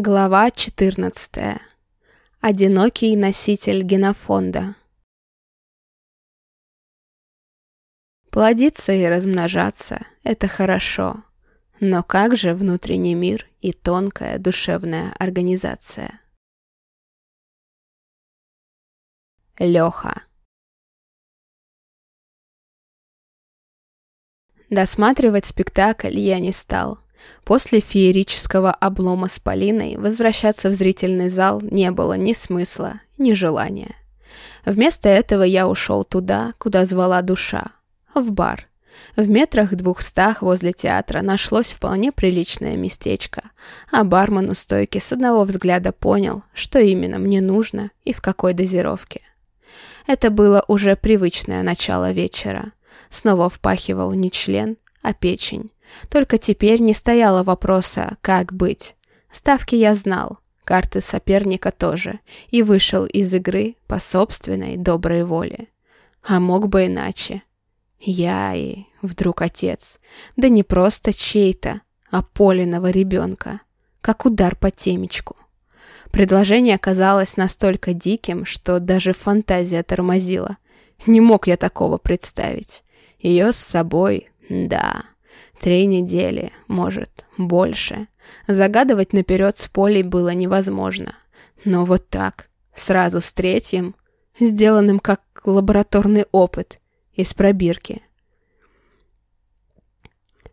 Глава 14. Одинокий носитель генофонда. Плодиться и размножаться – это хорошо. Но как же внутренний мир и тонкая душевная организация? Леха. Досматривать спектакль я не стал – После феерического облома с Полиной возвращаться в зрительный зал не было ни смысла, ни желания. Вместо этого я ушел туда, куда звала душа, в бар. В метрах двухстах возле театра нашлось вполне приличное местечко, а бармен у стойки с одного взгляда понял, что именно мне нужно и в какой дозировке. Это было уже привычное начало вечера. Снова впахивал не член, а печень. Только теперь не стояло вопроса, как быть. Ставки я знал, карты соперника тоже, и вышел из игры по собственной доброй воле. А мог бы иначе. Я и вдруг отец. Да не просто чей-то, а Полиного ребенка. Как удар по темечку. Предложение оказалось настолько диким, что даже фантазия тормозила. Не мог я такого представить. Ее с собой, да. Три недели, может, больше. Загадывать наперед с Полей было невозможно. Но вот так, сразу с третьим, сделанным как лабораторный опыт, из пробирки.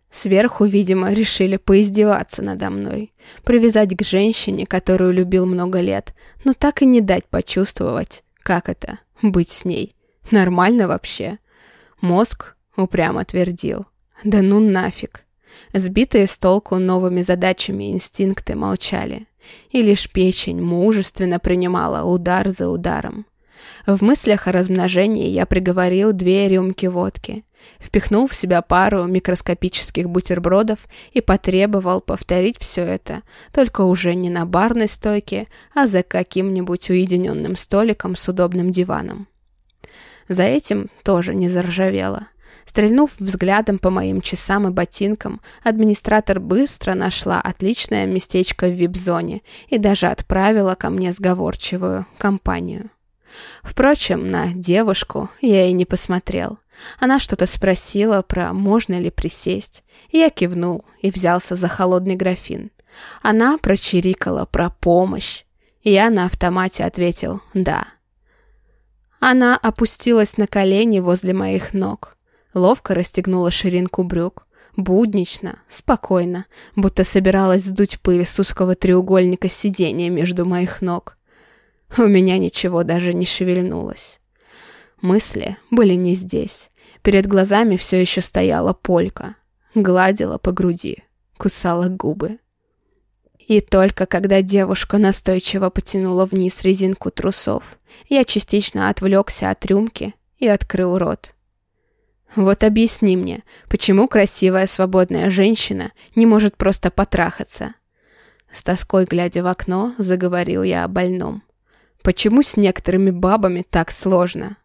Сверху, видимо, решили поиздеваться надо мной, привязать к женщине, которую любил много лет, но так и не дать почувствовать, как это — быть с ней. Нормально вообще. Мозг упрямо твердил — да ну нафиг. Сбитые с толку новыми задачами инстинкты молчали, и лишь печень мужественно принимала удар за ударом. В мыслях о размножении я приговорил две рюмки водки, впихнул в себя пару микроскопических бутербродов и потребовал повторить все это, только уже не на барной стойке, а за каким-нибудь уединенным столиком с удобным диваном. За этим тоже не заржавело. Стрельнув взглядом по моим часам и ботинкам, администратор быстро нашла отличное местечко в вип-зоне и даже отправила ко мне сговорчивую компанию. Впрочем, на девушку я и не посмотрел. Она что-то спросила про можно ли присесть. Я кивнул и взялся за холодный графин. Она прочирикала про помощь. Я на автомате ответил «да». Она опустилась на колени возле моих ног ловко расстегнула ширинку брюк. Буднично, спокойно, будто собиралась сдуть пыль с узкого треугольника сидения между моих ног. У меня ничего даже не шевельнулось. Мысли были не здесь. Перед глазами все еще стояла полька. Гладила по груди, кусала губы. И только когда девушка настойчиво потянула вниз резинку трусов, я частично отвлекся от рюмки и открыл рот. Вот объясни мне, почему красивая свободная женщина не может просто потрахаться? С тоской глядя в окно, заговорил я о больном. Почему с некоторыми бабами так сложно?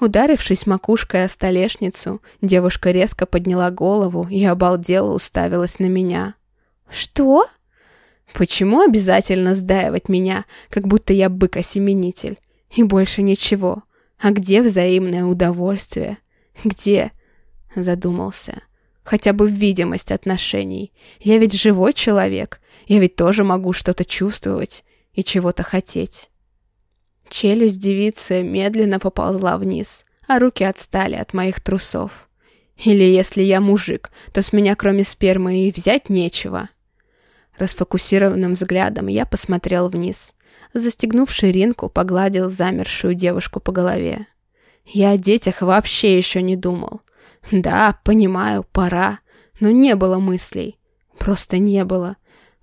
Ударившись макушкой о столешницу, девушка резко подняла голову и обалдела уставилась на меня. «Что?» «Почему обязательно сдаивать меня, как будто я бык-осеменитель? И больше ничего. А где взаимное удовольствие?» Где? Задумался. Хотя бы видимость отношений. Я ведь живой человек. Я ведь тоже могу что-то чувствовать и чего-то хотеть. Челюсть девицы медленно поползла вниз, а руки отстали от моих трусов. Или если я мужик, то с меня кроме спермы и взять нечего. Расфокусированным взглядом я посмотрел вниз. Застегнув ширинку, погладил замершую девушку по голове. Я о детях вообще еще не думал. Да, понимаю, пора, но не было мыслей. Просто не было.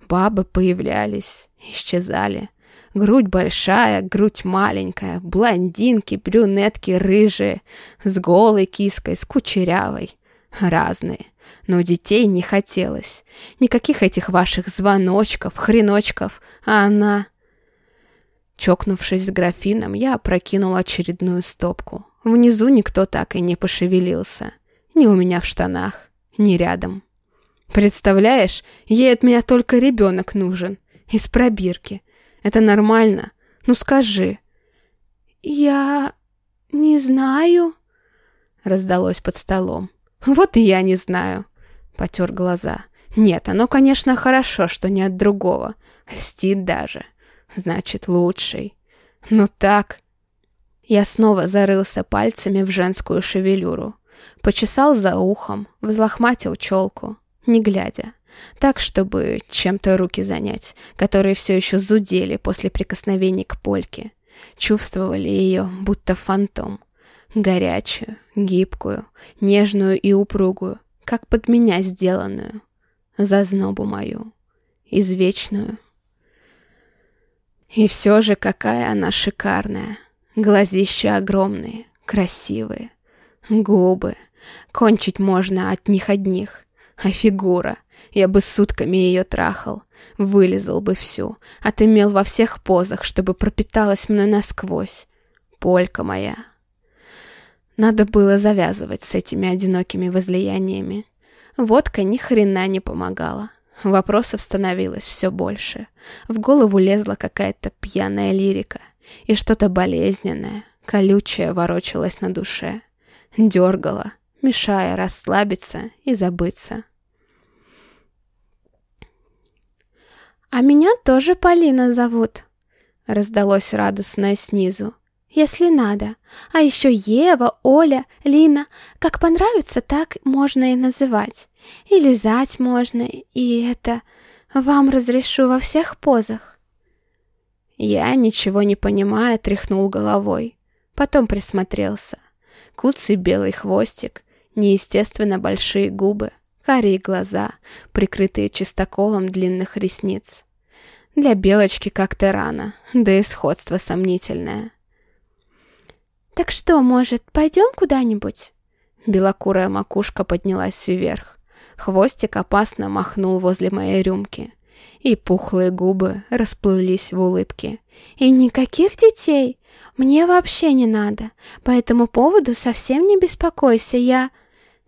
Бабы появлялись, исчезали. Грудь большая, грудь маленькая, блондинки, брюнетки, рыжие, с голой киской, с кучерявой. Разные. Но детей не хотелось. Никаких этих ваших звоночков, хреночков. А она... Чокнувшись с графином, я опрокинул очередную стопку. Внизу никто так и не пошевелился. Ни у меня в штанах, ни рядом. Представляешь, ей от меня только ребенок нужен. Из пробирки. Это нормально? Ну скажи. Я... не знаю. Раздалось под столом. Вот и я не знаю. Потер глаза. Нет, оно, конечно, хорошо, что не от другого. Льстит даже. Значит, лучший. Ну так... Я снова зарылся пальцами в женскую шевелюру. Почесал за ухом, взлохматил челку, не глядя. Так, чтобы чем-то руки занять, которые все еще зудели после прикосновений к польке. Чувствовали ее, будто фантом. Горячую, гибкую, нежную и упругую, как под меня сделанную. Зазнобу мою. Извечную. И все же какая она шикарная. Глазища огромные, красивые. Губы. Кончить можно от них одних. А фигура. Я бы сутками ее трахал. Вылезал бы всю. Отымел во всех позах, чтобы пропиталась мной насквозь. Полька моя. Надо было завязывать с этими одинокими возлияниями. Водка ни хрена не помогала. Вопросов становилось все больше. В голову лезла какая-то пьяная лирика. И что-то болезненное, колючее ворочалось на душе. Дергало, мешая расслабиться и забыться. «А меня тоже Полина зовут», — раздалось радостное снизу. «Если надо. А еще Ева, Оля, Лина. Как понравится, так можно и называть. И лизать можно, и это... Вам разрешу во всех позах». Я, ничего не понимая, тряхнул головой. Потом присмотрелся. Куцый белый хвостик, неестественно большие губы, карие глаза, прикрытые чистоколом длинных ресниц. Для белочки как-то рано, да и сходство сомнительное. «Так что, может, пойдем куда-нибудь?» Белокурая макушка поднялась вверх. Хвостик опасно махнул возле моей рюмки и пухлые губы расплылись в улыбке. «И никаких детей! Мне вообще не надо. По этому поводу совсем не беспокойся, я...»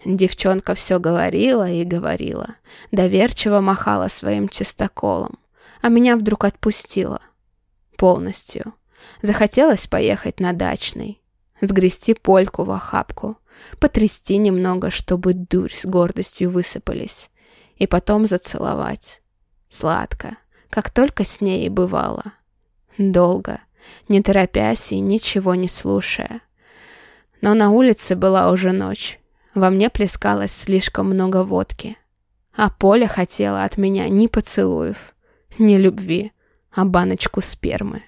Девчонка все говорила и говорила, доверчиво махала своим чистоколом, а меня вдруг отпустила. Полностью. Захотелось поехать на дачный, сгрести польку в охапку, потрясти немного, чтобы дурь с гордостью высыпались, и потом зацеловать. Сладко, как только с ней и бывало. Долго, не торопясь и ничего не слушая. Но на улице была уже ночь. Во мне плескалось слишком много водки. А Поля хотела от меня ни поцелуев, ни любви, а баночку спермы.